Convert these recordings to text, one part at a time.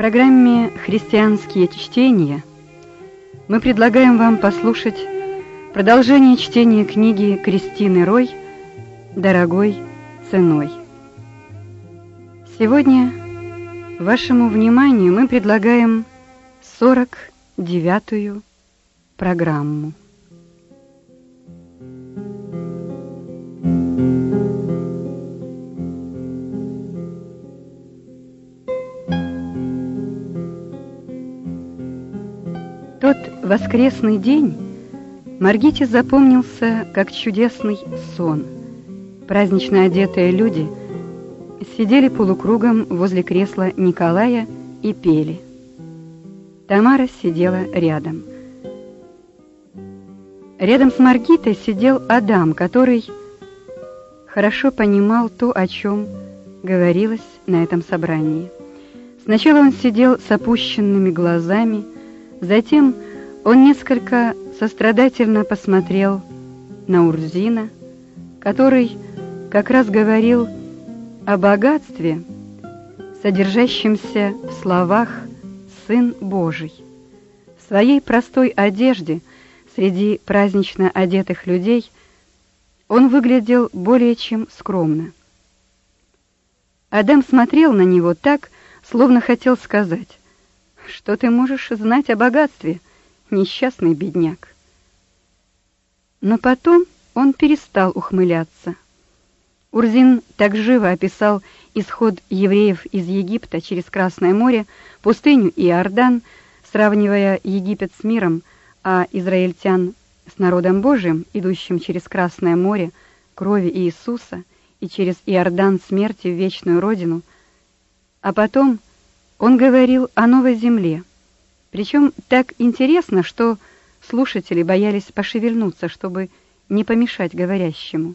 программе «Христианские чтения» мы предлагаем вам послушать продолжение чтения книги Кристины Рой «Дорогой ценой». Сегодня вашему вниманию мы предлагаем 49-ю программу. Воскресный день Маргите запомнился как чудесный сон. Празднично одетые люди сидели полукругом возле кресла Николая и пели. Тамара сидела рядом. Рядом с Маргитой сидел Адам, который хорошо понимал то, о чем говорилось на этом собрании. Сначала он сидел с опущенными глазами, Затем он несколько сострадательно посмотрел на Урзина, который как раз говорил о богатстве, содержащемся в словах «Сын Божий». В своей простой одежде среди празднично одетых людей он выглядел более чем скромно. Адам смотрел на него так, словно хотел сказать что ты можешь знать о богатстве, несчастный бедняк. Но потом он перестал ухмыляться. Урзин так живо описал исход евреев из Египта через Красное море, пустыню и Иордан, сравнивая Египет с миром, а израильтян с народом Божиим, идущим через Красное море, крови Иисуса и через Иордан смерти в вечную родину, а потом он говорил о новой земле, причем так интересно, что слушатели боялись пошевельнуться, чтобы не помешать говорящему.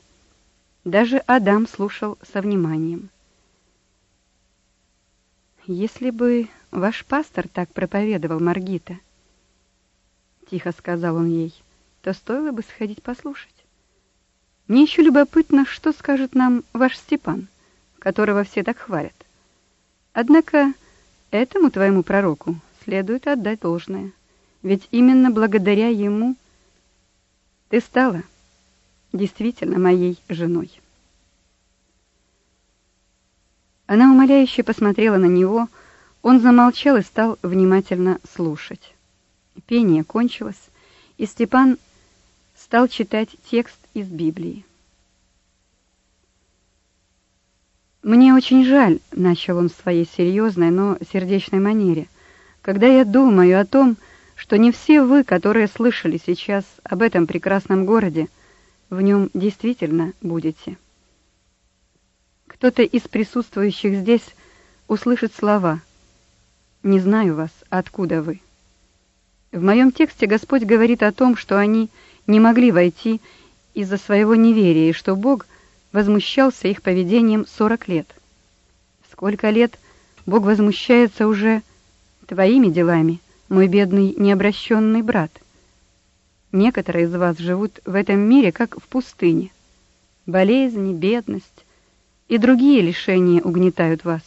Даже Адам слушал со вниманием. «Если бы ваш пастор так проповедовал, Маргита, — тихо сказал он ей, — то стоило бы сходить послушать. Мне еще любопытно, что скажет нам ваш Степан, которого все так хвалят. Однако Этому твоему пророку следует отдать должное, ведь именно благодаря ему ты стала действительно моей женой. Она умоляюще посмотрела на него, он замолчал и стал внимательно слушать. Пение кончилось, и Степан стал читать текст из Библии. «Мне очень жаль», — начал он в своей серьезной, но сердечной манере, «когда я думаю о том, что не все вы, которые слышали сейчас об этом прекрасном городе, в нем действительно будете. Кто-то из присутствующих здесь услышит слова «Не знаю вас, откуда вы». В моем тексте Господь говорит о том, что они не могли войти из-за своего неверия, и что Бог — возмущался их поведением сорок лет. Сколько лет Бог возмущается уже твоими делами, мой бедный необращенный брат. Некоторые из вас живут в этом мире, как в пустыне. Болезни, бедность и другие лишения угнетают вас.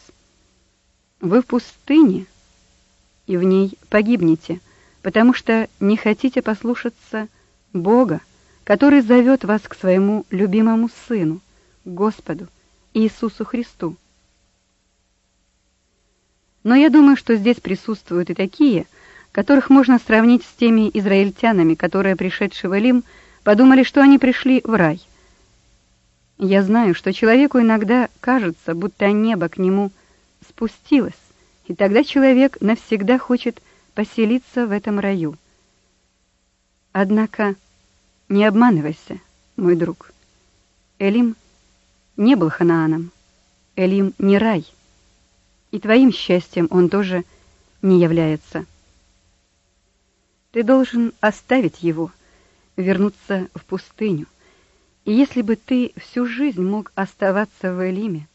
Вы в пустыне, и в ней погибнете, потому что не хотите послушаться Бога, который зовет вас к своему любимому Сыну, Господу Иисусу Христу. Но я думаю, что здесь присутствуют и такие, которых можно сравнить с теми израильтянами, которые, пришедшие в Элим, подумали, что они пришли в рай. Я знаю, что человеку иногда кажется, будто небо к нему спустилось, и тогда человек навсегда хочет поселиться в этом раю. Однако не обманывайся, мой друг. Элим — не был Ханааном. Элим не рай. И твоим счастьем он тоже не является. Ты должен оставить его, вернуться в пустыню. И если бы ты всю жизнь мог оставаться в Элиме,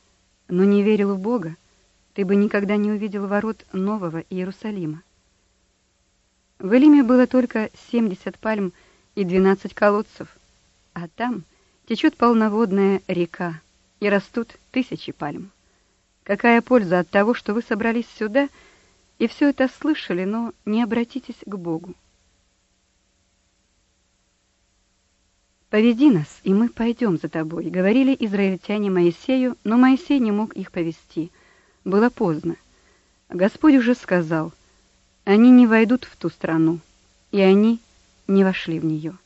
но не верил в Бога, ты бы никогда не увидел ворот нового Иерусалима. В Элиме было только 70 пальм и 12 колодцев, а там течет полноводная река, и растут тысячи пальм. Какая польза от того, что вы собрались сюда и все это слышали, но не обратитесь к Богу. «Поведи нас, и мы пойдем за тобой», — говорили израильтяне Моисею, но Моисей не мог их повести. Было поздно. Господь уже сказал, они не войдут в ту страну, и они не вошли в нее.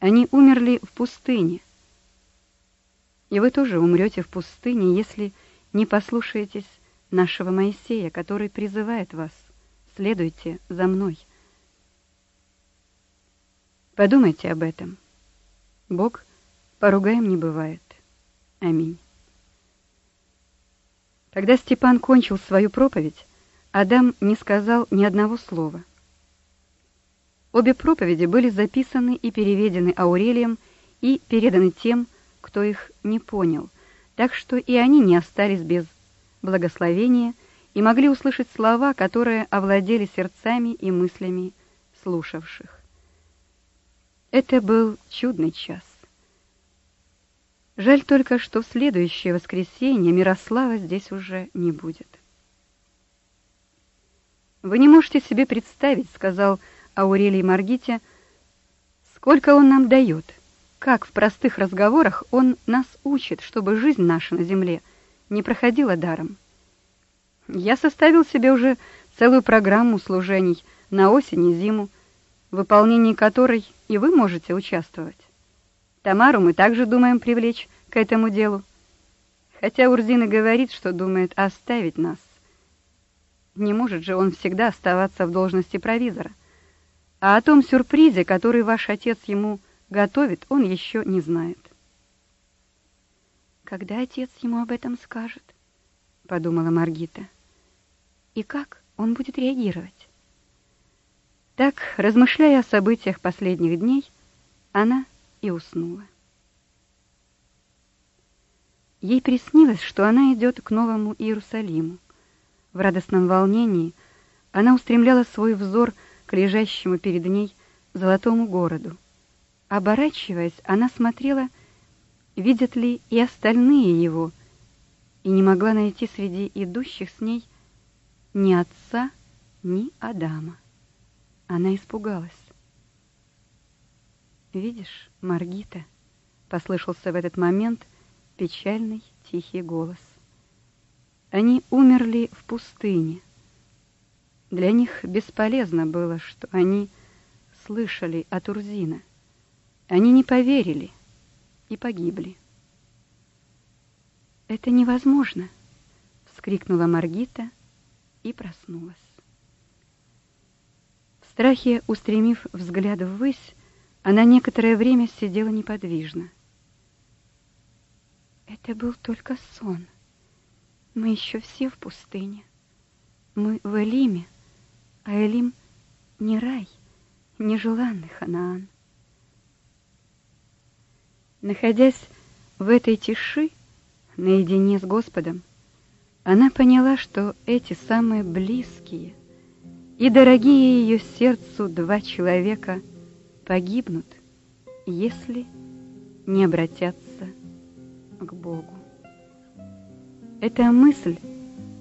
Они умерли в пустыне. И вы тоже умрете в пустыне, если не послушаетесь нашего Моисея, который призывает вас, следуйте за мной. Подумайте об этом. Бог поругаем не бывает. Аминь. Когда Степан кончил свою проповедь, Адам не сказал ни одного слова. Обе проповеди были записаны и переведены Аурелием и переданы тем, кто их не понял, так что и они не остались без благословения и могли услышать слова, которые овладели сердцами и мыслями слушавших. Это был чудный час. Жаль только, что в следующее воскресенье Мирослава здесь уже не будет. «Вы не можете себе представить, — сказал Аурелий Маргите, — сколько он нам дает, как в простых разговорах он нас учит, чтобы жизнь наша на земле не проходила даром. Я составил себе уже целую программу служений на осень и зиму, в выполнении которой и вы можете участвовать. Тамару мы также думаем привлечь к этому делу. Хотя Урзина говорит, что думает оставить нас. Не может же он всегда оставаться в должности провизора. А о том сюрпризе, который ваш отец ему готовит, он еще не знает. Когда отец ему об этом скажет, подумала Маргита. И как он будет реагировать? Так, размышляя о событиях последних дней, она и уснула. Ей приснилось, что она идет к новому Иерусалиму. В радостном волнении она устремляла свой взор к лежащему перед ней золотому городу. Оборачиваясь, она смотрела, видят ли и остальные его, и не могла найти среди идущих с ней ни отца, ни Адама. Она испугалась. «Видишь, Маргита?» — послышался в этот момент печальный тихий голос. Они умерли в пустыне. Для них бесполезно было, что они слышали от Урзина. Они не поверили и погибли. «Это невозможно!» — вскрикнула Маргита и проснулась страхе устремив взгляд ввысь, она некоторое время сидела неподвижно. Это был только сон. Мы еще все в пустыне. Мы в Элиме, а Элим не рай, не желанный Ханаан. Находясь в этой тиши, наедине с Господом, она поняла, что эти самые близкие — и дорогие ее сердцу два человека погибнут, если не обратятся к Богу. Эта мысль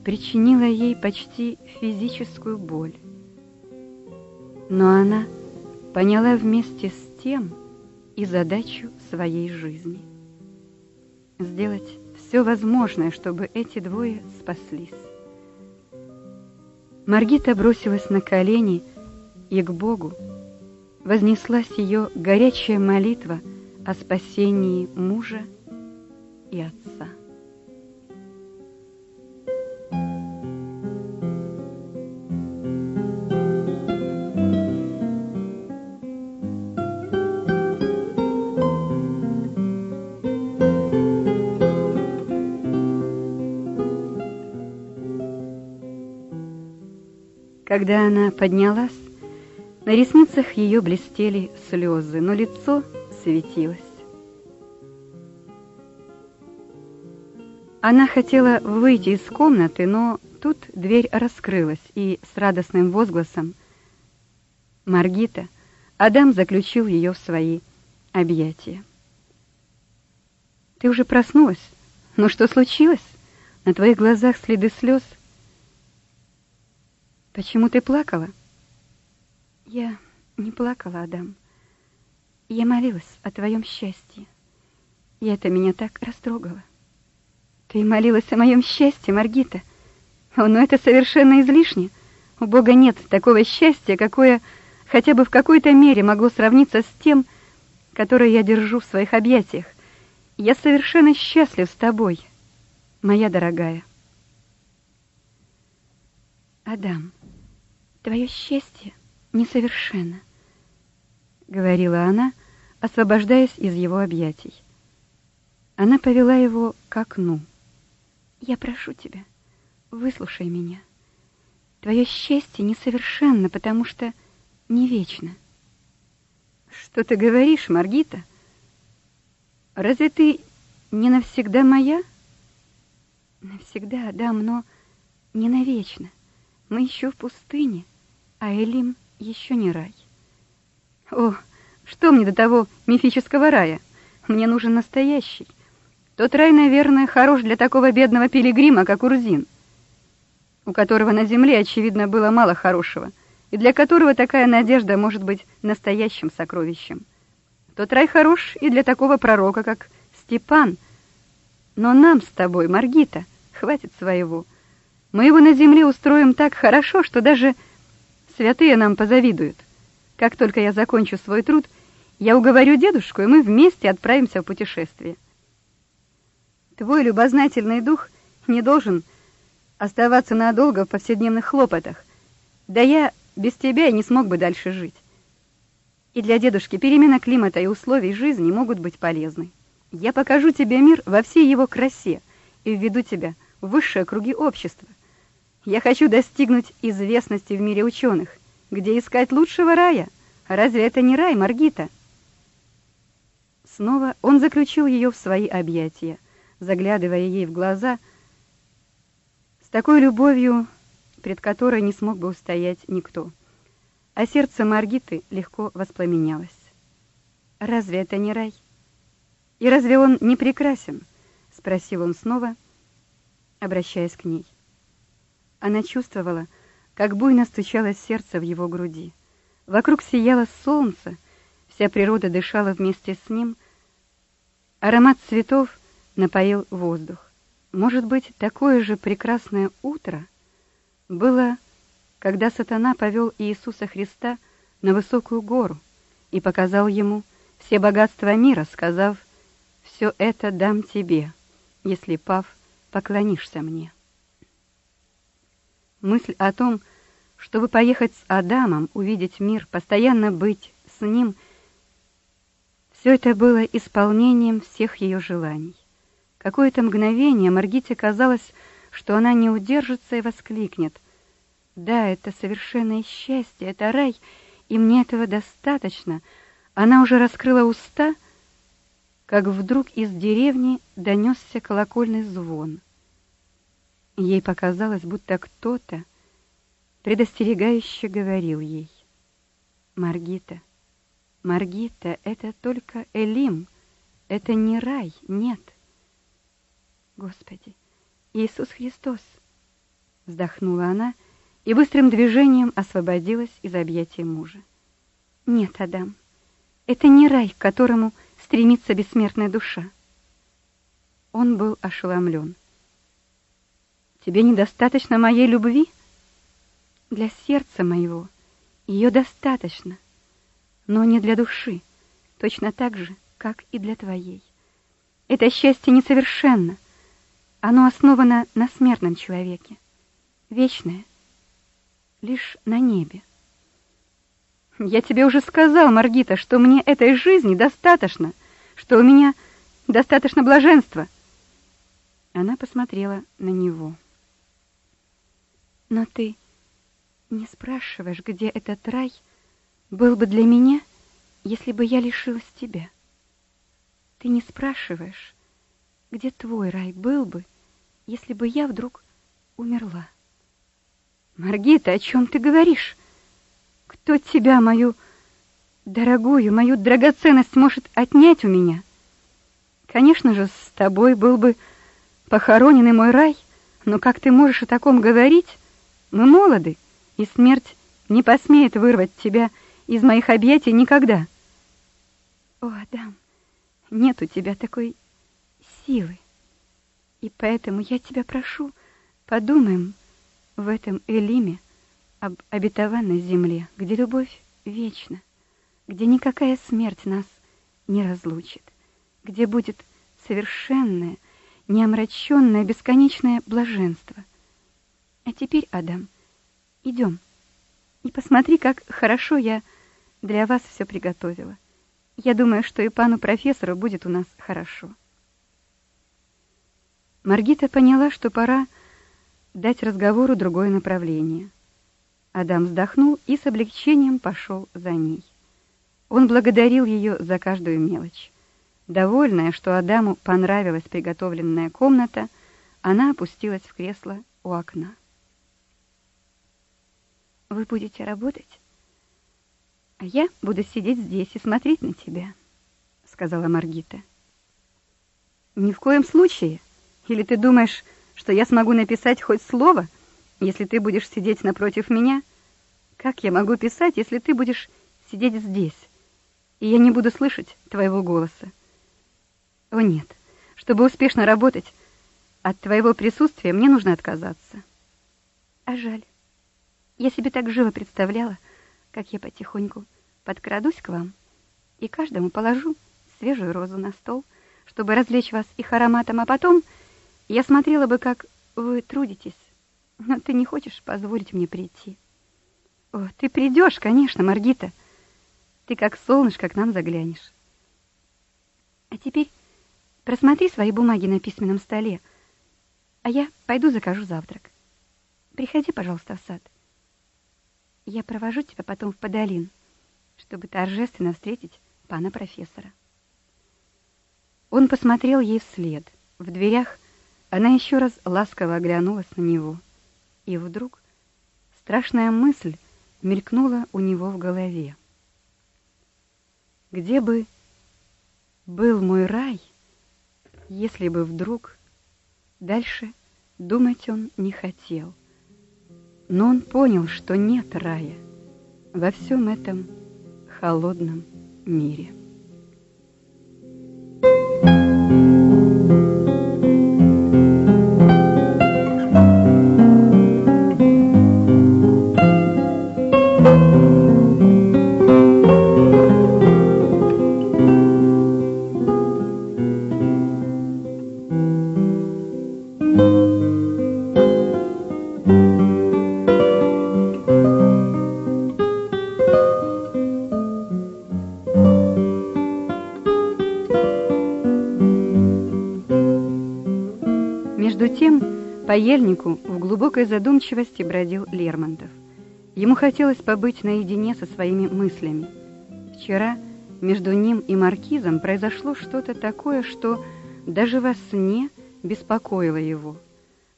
причинила ей почти физическую боль. Но она поняла вместе с тем и задачу своей жизни. Сделать все возможное, чтобы эти двое спаслись. Маргита бросилась на колени, и к Богу вознеслась ее горячая молитва о спасении мужа и отца. Когда она поднялась, на ресницах ее блестели слезы, но лицо светилось. Она хотела выйти из комнаты, но тут дверь раскрылась, и с радостным возгласом «Маргита!» Адам заключил ее в свои объятия. «Ты уже проснулась? Ну что случилось? На твоих глазах следы слез?» Почему ты плакала? Я не плакала, Адам. Я молилась о твоем счастье. И это меня так растрогало. Ты молилась о моем счастье, Маргита. О, но это совершенно излишне. У Бога нет такого счастья, какое хотя бы в какой-то мере могло сравниться с тем, которое я держу в своих объятиях. Я совершенно счастлив с тобой, моя дорогая. Адам, твое счастье несовершенно, говорила она, освобождаясь из его объятий. Она повела его к окну. Я прошу тебя, выслушай меня. Твое счастье несовершенно, потому что не вечно. Что ты говоришь, Маргита? Разве ты не навсегда моя? Навсегда, да, но не навечно. Мы еще в пустыне, а Элим еще не рай. О, что мне до того мифического рая? Мне нужен настоящий. Тот рай, наверное, хорош для такого бедного пилигрима, как Урзин, у которого на земле, очевидно, было мало хорошего, и для которого такая надежда может быть настоящим сокровищем. Тот рай хорош и для такого пророка, как Степан. Но нам с тобой, Маргита, хватит своего. Мы его на земле устроим так хорошо, что даже святые нам позавидуют. Как только я закончу свой труд, я уговорю дедушку, и мы вместе отправимся в путешествие. Твой любознательный дух не должен оставаться надолго в повседневных хлопотах. Да я без тебя и не смог бы дальше жить. И для дедушки перемена климата и условий жизни могут быть полезны. Я покажу тебе мир во всей его красе и введу тебя в высшие круги общества. Я хочу достигнуть известности в мире ученых, где искать лучшего рая. Разве это не рай, Маргита? Снова он заключил ее в свои объятия, заглядывая ей в глаза с такой любовью, пред которой не смог бы устоять никто а сердце Маргиты легко воспламенялось. Разве это не рай? И разве он не прекрасен? спросил он снова, обращаясь к ней. Она чувствовала, как буйно стучалось сердце в его груди. Вокруг сияло солнце, вся природа дышала вместе с ним. Аромат цветов напоил воздух. Может быть, такое же прекрасное утро было когда сатана повел Иисуса Христа на высокую гору и показал ему все богатства мира, сказав, «Все это дам тебе, если, пав, поклонишься мне». Мысль о том, чтобы поехать с Адамом, увидеть мир, постоянно быть с ним, все это было исполнением всех ее желаний. Какое-то мгновение Маргите казалось, что она не удержится и воскликнет: да, это совершенное счастье, это рай, и мне этого достаточно. Она уже раскрыла уста, как вдруг из деревни донесся колокольный звон. Ей показалось, будто кто-то предостерегающе говорил ей: "Маргита, Маргита, это только Элим, это не рай, нет". Господи, Иисус Христос, вздохнула она и быстрым движением освободилась из объятий мужа. Нет, Адам, это не рай, к которому стремится бессмертная душа. Он был ошеломлен. Тебе недостаточно моей любви? Для сердца моего ее достаточно, но не для души, точно так же, как и для твоей. Это счастье несовершенно. Оно основано на смертном человеке. Вечное — лишь на небе. Я тебе уже сказал, Маргита, что мне этой жизни достаточно, что у меня достаточно блаженства. Она посмотрела на него. Но ты не спрашиваешь, где этот рай был бы для меня, если бы я лишилась тебя. Ты не спрашиваешь, где твой рай был бы, если бы я вдруг умерла. Маргита, о чем ты говоришь? Кто тебя, мою дорогую, мою драгоценность может отнять у меня? Конечно же, с тобой был бы похоронен и мой рай, но как ты можешь о таком говорить? Мы молоды, и смерть не посмеет вырвать тебя из моих объятий никогда. О, Адам, нет у тебя такой силы. И поэтому я тебя прошу, подумаем в этом Элиме об обетованной земле, где любовь вечна, где никакая смерть нас не разлучит, где будет совершенное, неомраченное, бесконечное блаженство. А теперь, Адам, идем и посмотри, как хорошо я для вас все приготовила. Я думаю, что и пану профессору будет у нас хорошо. Маргита поняла, что пора дать разговору другое направление. Адам вздохнул и с облегчением пошел за ней. Он благодарил ее за каждую мелочь. Довольная, что Адаму понравилась приготовленная комната, она опустилась в кресло у окна. «Вы будете работать?» «А я буду сидеть здесь и смотреть на тебя», — сказала Маргита. «Ни в коем случае. Или ты думаешь, что я смогу написать хоть слово, если ты будешь сидеть напротив меня? Как я могу писать, если ты будешь сидеть здесь, и я не буду слышать твоего голоса? О нет, чтобы успешно работать, от твоего присутствия мне нужно отказаться. А жаль. Я себе так живо представляла, как я потихоньку подкрадусь к вам и каждому положу свежую розу на стол, чтобы развлечь вас их ароматом, а потом я смотрела бы, как вы трудитесь, но ты не хочешь позволить мне прийти. О, ты придешь, конечно, Маргита. Ты как солнышко к нам заглянешь. А теперь просмотри свои бумаги на письменном столе, а я пойду закажу завтрак. Приходи, пожалуйста, в сад. Я провожу тебя потом в Подолин, чтобы торжественно встретить пана профессора. Он посмотрел ей вслед. В дверях она еще раз ласково оглянулась на него. И вдруг страшная мысль мелькнула у него в голове. Где бы был мой рай, если бы вдруг дальше думать он не хотел. Но он понял, что нет рая во всем этом холодном мире. Ельнику в глубокой задумчивости бродил Лермонтов. Ему хотелось побыть наедине со своими мыслями. Вчера между ним и маркизом произошло что-то такое, что даже во сне беспокоило его.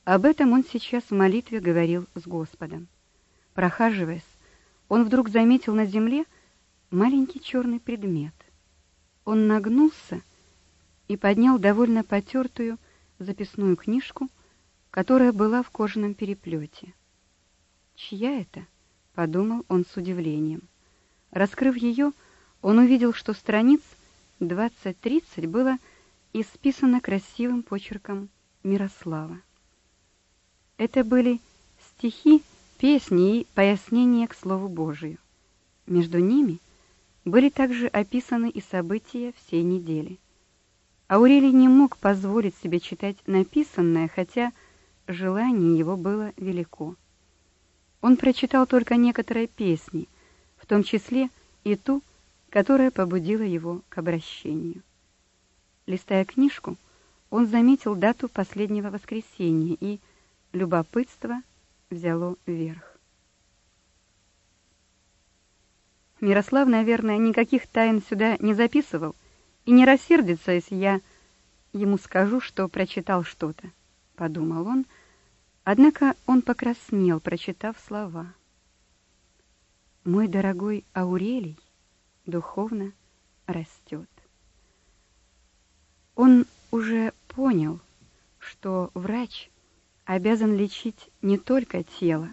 Об этом он сейчас в молитве говорил с Господом. Прохаживаясь, он вдруг заметил на земле маленький черный предмет. Он нагнулся и поднял довольно потертую записную книжку, которая была в кожаном переплете. «Чья это?» — подумал он с удивлением. Раскрыв ее, он увидел, что страниц 20-30 было исписано красивым почерком Мирослава. Это были стихи, песни и пояснения к Слову Божию. Между ними были также описаны и события всей недели. Аурелий не мог позволить себе читать написанное, хотя желание его было велико. Он прочитал только некоторые песни, в том числе и ту, которая побудила его к обращению. Листая книжку, он заметил дату последнего воскресенья, и любопытство взяло верх. Мирослав, наверное, никаких тайн сюда не записывал и не рассердится, если я ему скажу, что прочитал что-то, — подумал он, — Однако он покраснел, прочитав слова. «Мой дорогой Аурелий духовно растет». Он уже понял, что врач обязан лечить не только тело,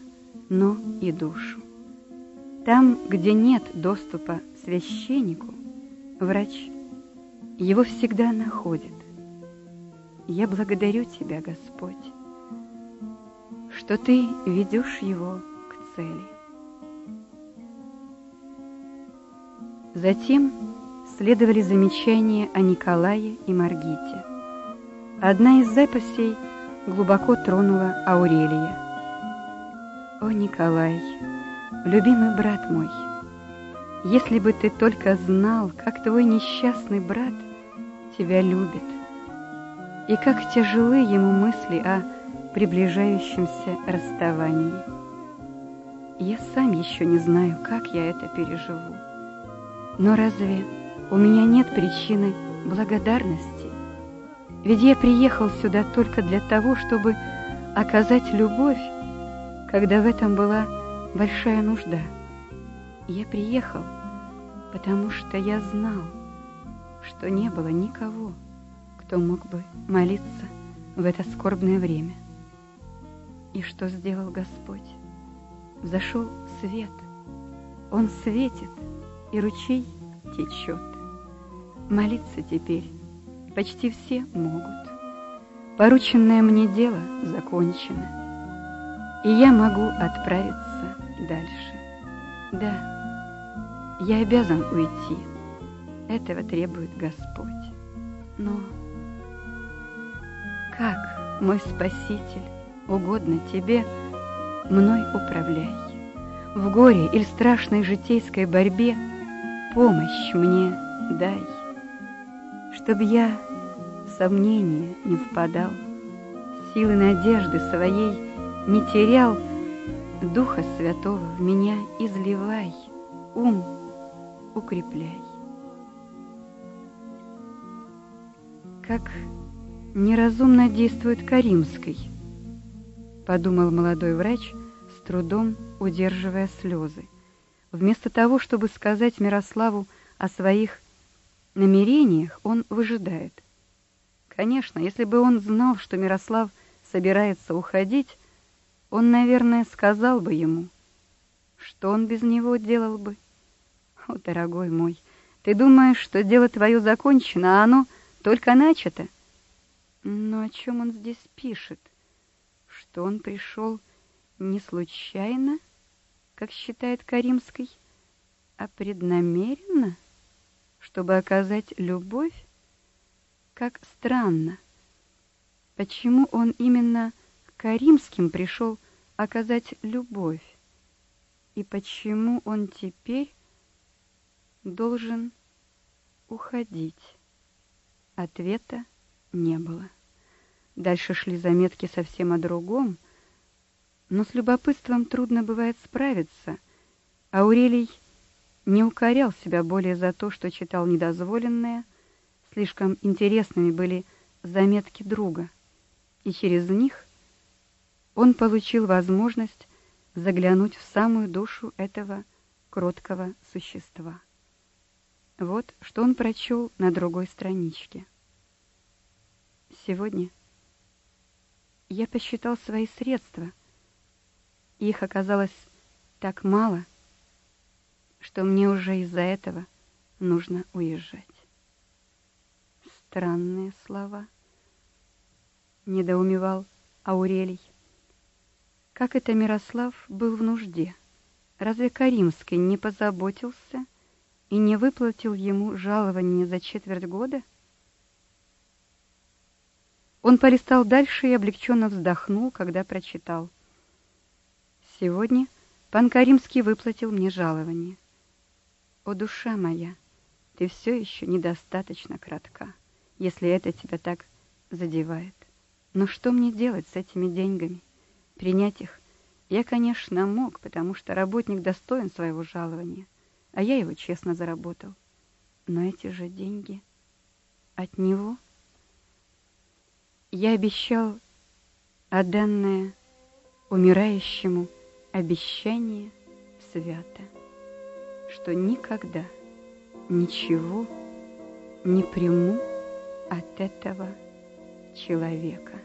но и душу. Там, где нет доступа священнику, врач его всегда находит. Я благодарю Тебя, Господь, что Ты ведешь его к цели. Затем следовали замечания о Николае и Маргите. Одна из записей глубоко тронула Аурелия. «О, Николай, любимый брат мой, если бы ты только знал, как твой несчастный брат тебя любит, и как тяжелы ему мысли о приближающемся расставании. Я сам еще не знаю, как я это переживу. Но разве у меня нет причины благодарности? Ведь я приехал сюда только для того, чтобы оказать любовь, когда в этом была большая нужда. Я приехал, потому что я знал, что не было никого, кто мог бы молиться в это скорбное время. И что сделал Господь? Зашел свет. Он светит, и ручей течет. Молиться теперь почти все могут. Порученное мне дело закончено, и я могу отправиться дальше. Да, я обязан уйти. Этого требует Господь. Но как, мой Спаситель, угодно тебе, мной управляй. В горе или страшной житейской борьбе – помощь мне дай, Чтоб я в сомнение не впадал, Силы надежды своей не терял, Духа Святого в меня изливай, Ум укрепляй. Как неразумно действует Каримской, Подумал молодой врач, с трудом удерживая слезы. Вместо того, чтобы сказать Мирославу о своих намерениях, он выжидает. Конечно, если бы он знал, что Мирослав собирается уходить, он, наверное, сказал бы ему, что он без него делал бы. О, дорогой мой, ты думаешь, что дело твое закончено, а оно только начато? Но о чем он здесь пишет? Что он пришел не случайно? — как считает Каримский, а преднамеренно, чтобы оказать любовь? Как странно. Почему он именно Каримским пришел оказать любовь? И почему он теперь должен уходить? Ответа не было. Дальше шли заметки совсем о другом, но с любопытством трудно бывает справиться. Аурелий не укорял себя более за то, что читал недозволенное, слишком интересными были заметки друга, и через них он получил возможность заглянуть в самую душу этого кроткого существа. Вот что он прочел на другой страничке. Сегодня я посчитал свои средства — их оказалось так мало, что мне уже из-за этого нужно уезжать. Странные слова. Недоумевал Аурелий. Как это Мирослав был в нужде? Разве Каримский не позаботился и не выплатил ему жалование за четверть года? Он полистал дальше и облегченно вздохнул, когда прочитал. Сегодня пан Каримский выплатил мне жалование. О, душа моя, ты все еще недостаточно кратка, если это тебя так задевает. Но что мне делать с этими деньгами? Принять их я, конечно, мог, потому что работник достоин своего жалования, а я его честно заработал. Но эти же деньги от него я обещал, отданное умирающему обещание свято, что никогда ничего не приму от этого человека.